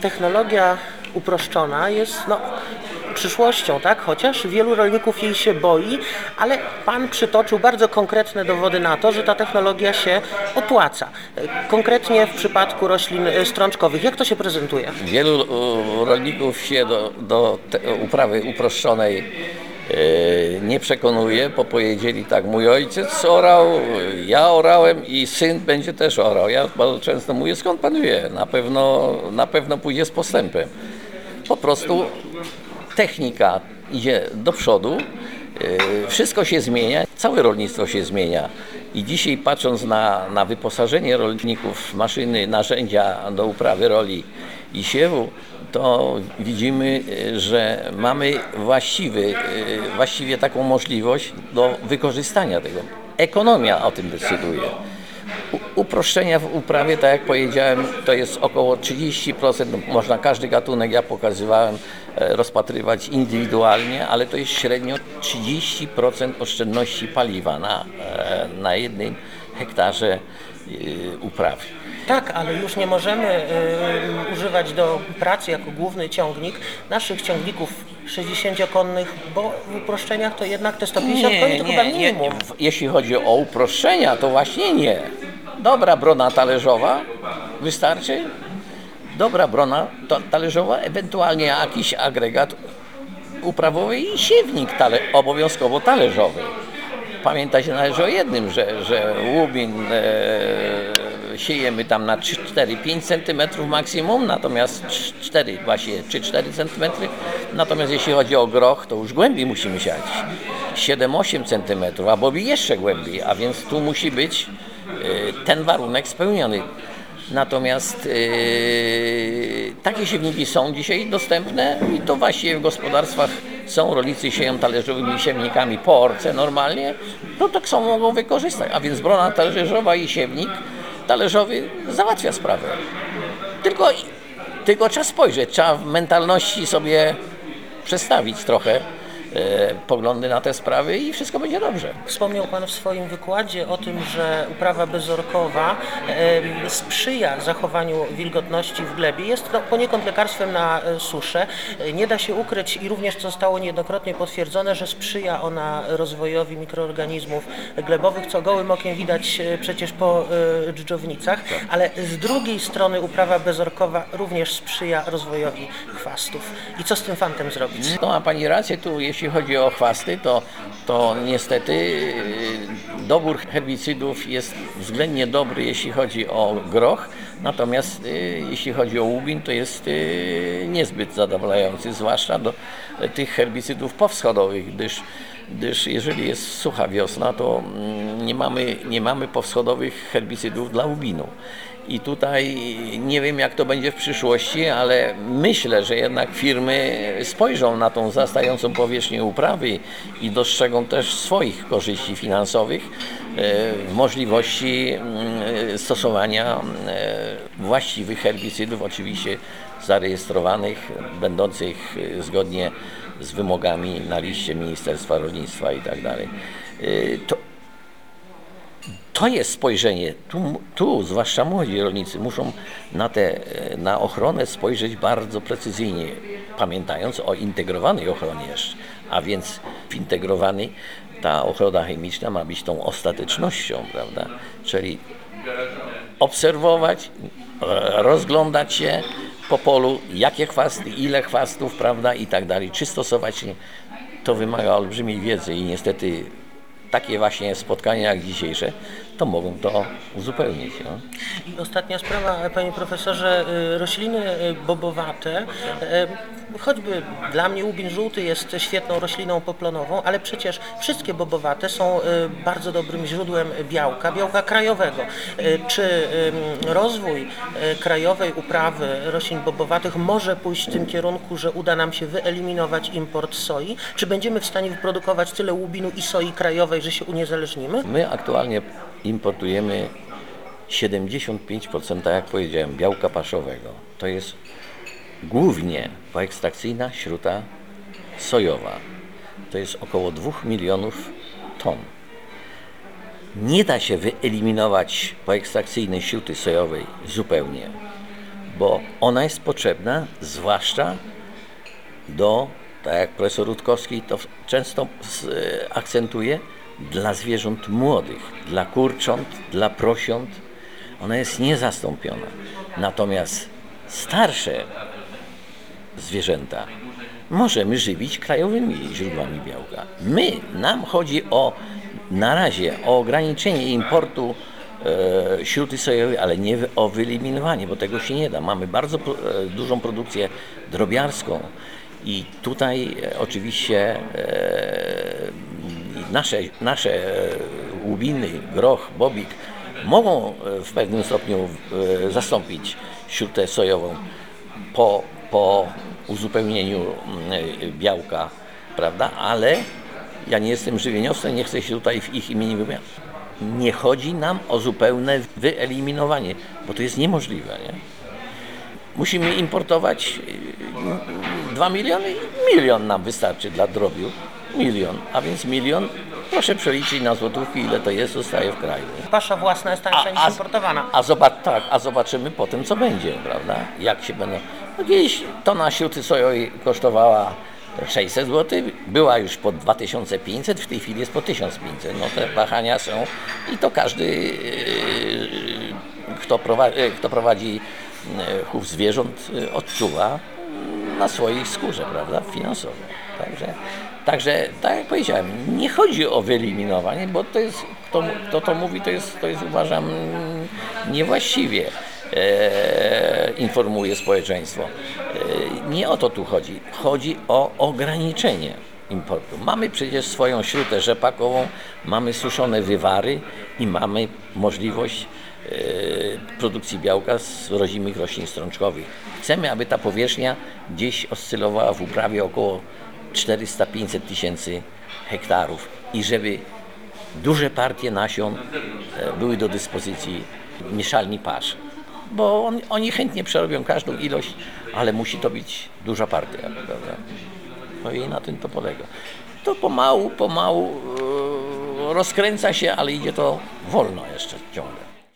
Technologia uproszczona jest no, przyszłością, tak? Chociaż wielu rolników jej się boi, ale Pan przytoczył bardzo konkretne dowody na to, że ta technologia się opłaca. Konkretnie w przypadku roślin e, strączkowych. Jak to się prezentuje? Wielu rolników się do, do uprawy uproszczonej nie przekonuje, bo powiedzieli tak, mój ojciec orał, ja orałem i syn będzie też orał. Ja bardzo często mówię, skąd pan wie? Na pewno, na pewno pójdzie z postępem. Po prostu technika idzie do przodu, e, wszystko się zmienia, całe rolnictwo się zmienia. I dzisiaj patrząc na, na wyposażenie rolników maszyny, narzędzia do uprawy roli i siewu, to widzimy, e, że mamy właściwy, e, właściwie taką możliwość do wykorzystania tego. Ekonomia o tym decyduje. Uproszczenia w uprawie, tak jak powiedziałem, to jest około 30%. Można każdy gatunek, ja pokazywałem, e, rozpatrywać indywidualnie, ale to jest średnio 30% oszczędności paliwa na, na jednym hektarze e, uprawy. Tak, ale już nie możemy e, używać do pracy jako główny ciągnik naszych ciągników 60-konnych, bo w uproszczeniach to jednak te 150 koni to chyba minimum. W- Jeśli chodzi o uproszczenia, to właśnie nie. Dobra brona talerzowa wystarczy. Dobra brona talerzowa, ewentualnie jakiś agregat uprawowy i siewnik tale, obowiązkowo talerzowy. Pamiętać należy o jednym, że, że łubin e, siejemy tam na 4-5 cm maksimum, natomiast 4 właśnie, 3-4 cm. Natomiast jeśli chodzi o groch, to już głębiej musimy siać. 7-8 cm, albo jeszcze głębiej, a więc tu musi być e, ten warunek spełniony. Natomiast yy, takie siewniki są dzisiaj dostępne i to właśnie w gospodarstwach są, rolnicy sieją talerzowymi siewnikami po orce normalnie, no tak samo mogą wykorzystać. A więc brona talerzowa i siewnik talerzowy załatwia sprawę. Tylko, tylko trzeba spojrzeć, trzeba w mentalności sobie przestawić trochę poglądy na te sprawy i wszystko będzie dobrze. Wspomniał Pan w swoim wykładzie o tym, że uprawa bezorkowa sprzyja zachowaniu wilgotności w glebie. Jest to poniekąd lekarstwem na e, suszę. E, Nie da się ukryć i również to zostało niejednokrotnie potwierdzone, że sprzyja ona rozwojowi mikroorganizmów glebowych, co gołym okiem widać e, przecież po e, dżdżownicach, ale z drugiej strony uprawa bezorkowa również sprzyja rozwojowi chwastów. I co z tym fantem zrobić? No ma Pani rację, tu jeśli chodzi o chwasty, to, to niestety yy, dobór herbicydów jest względnie dobry, jeśli chodzi o groch, natomiast yy, jeśli chodzi o łubin, to jest yy, niezbyt zadowalający, zwłaszcza do tych herbicydów powschodowych, gdyż, gdyż jeżeli jest sucha wiosna, to mm, nie mamy, nie mamy powschodowych herbicydów dla łubinu. I tutaj nie wiem, jak to będzie w przyszłości, ale myślę, że jednak firmy spojrzą na tą zastającą powierzchnię uprawy i dostrzegą też swoich korzyści finansowych e, w możliwości mm, stosowania e, właściwych herbicydów, oczywiście zarejestrowanych, będących e, zgodnie z wymogami na liście Ministerstwa Rolnictwa i tak. E, To, to jest spojrzenie. Tu, tu zwłaszcza młodzi rolnicy muszą na, te, na ochronę spojrzeć bardzo precyzyjnie, pamiętając o integrowanej ochronie jeszcze. A więc w integrowanej ta ochrona chemiczna ma być tą ostatecznością, prawda? Czyli obserwować, e, rozglądać się po polu, jakie chwasty, ile chwastów, prawda, i tak dalej, czy stosować. To wymaga olbrzymiej wiedzy i niestety takie właśnie spotkania jak dzisiejsze, to mogą to uzupełnić. No. I ostatnia sprawa, panie profesorze, y, rośliny y, bobowate, y, choćby dla mnie łubin żółty jest świetną rośliną poplonową, ale przecież wszystkie bobowate są bardzo dobrym źródłem białka, białka krajowego. Czy rozwój krajowej uprawy roślin bobowatych może pójść w tym kierunku, że uda nam się wyeliminować import soi? Czy będziemy w stanie wyprodukować tyle łubinu i soi krajowej, że się uniezależnimy? My aktualnie importujemy 75%, tak jak powiedziałem, białka paszowego. To jest głównie poekstrakcyjna śruta sojowa. To jest około 2 milionów ton. Nie da się wyeliminować poekstrakcyjnej śruty sojowej zupełnie, bo ona jest potrzebna zwłaszcza do, tak jak profesor Rutkowski to często e, akcentuje, dla zwierząt młodych, dla kurcząt, dla prosiąt. Ona jest niezastąpiona. Natomiast starsze zwierzęta możemy żywić krajowymi źródłami białka. My, nam chodzi o na razie o ograniczenie importu e, śruty sojowej, ale nie o wyeliminowanie, bo tego się nie da. Mamy bardzo e, dużą produkcję drobiarską i tutaj e, oczywiście e, nasze, nasze e, łubiny, groch, bobik mogą e, w pewnym stopniu e, zastąpić śrutę sojową po, po uzupełnieniu białka, prawda? Ale ja nie jestem żywieniowcem, nie chcę się tutaj w ich imieniu wypowiadać. Nie chodzi nam o zupełne wyeliminowanie, bo to jest niemożliwe. Nie? Musimy importować 2 miliony, milion nam wystarczy dla drobiu. Milion, a więc milion, proszę przeliczyć na złotówki, ile to jest, zostaje w kraju. nie? Pasza własna jest tańsza niż importowana. A, zobacz, tak, a zobaczymy potem, co będzie, prawda? Jak się będą. No kiedyś tona śruty sojowej kosztowała 600 zł, była już po 2500, w tej chwili jest po 1500. No te wahania są i to każdy, yy, kto prowadzi, kto prowadzi yy, chów zwierząt, yy, odczuwa na swojej skórze, prawda? Finansowo. Także, także tak jak powiedziałem, nie chodzi o wyeliminowanie, bo to jest, kto, kto to mówi, to jest, to jest uważam niewłaściwie e, informuje społeczeństwo. E, nie o to tu chodzi. Chodzi o ograniczenie importu. Mamy przecież swoją śrutę rzepakową, mamy suszone wywary i mamy możliwość e, produkcji białka z rodzimych roślin strączkowych. Chcemy, aby ta powierzchnia gdzieś oscylowała w uprawie około 400-500 tysięcy hektarów i żeby duże partie nasion e, były do dyspozycji mieszalni pasz. Bo on, oni chętnie przerobią każdą ilość, ale musi to być duża partia, prawda? No i na tym to polega. To pomału, pomału e, rozkręca się, ale idzie to wolno jeszcze ciągle.